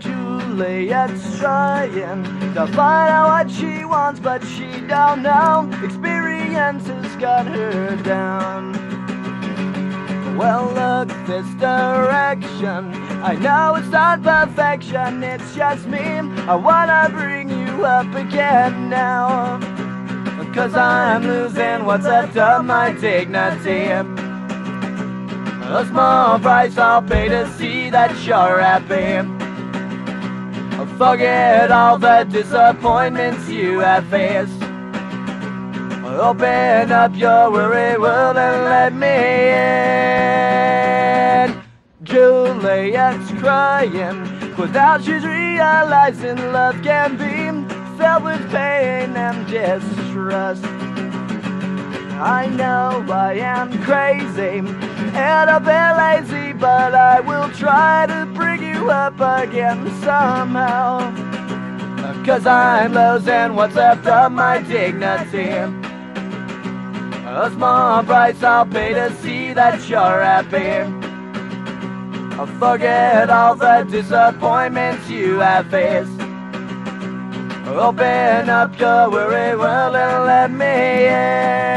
Juliet's trying to find out what she wants, but she don't know. Experience has got her down. Well, look this direction. I know it's not perfection, it's just me. I wanna bring you up again now. Cause I'm losing what's left of my dignity. A small price I'll pay to see that you're happy. Forget all the disappointments you have faced. Open up your worried world and let me in. Juliet's crying without she's realizing love can be filled with pain and distrust. I know I am crazy and a bit lazy, but I will try to bring you up again somehow. Cause I'm losing what's left of my dignity. A small price I'll pay to see that you're happy. Forget all the disappointments you have faced. Open up your worried world and let me in.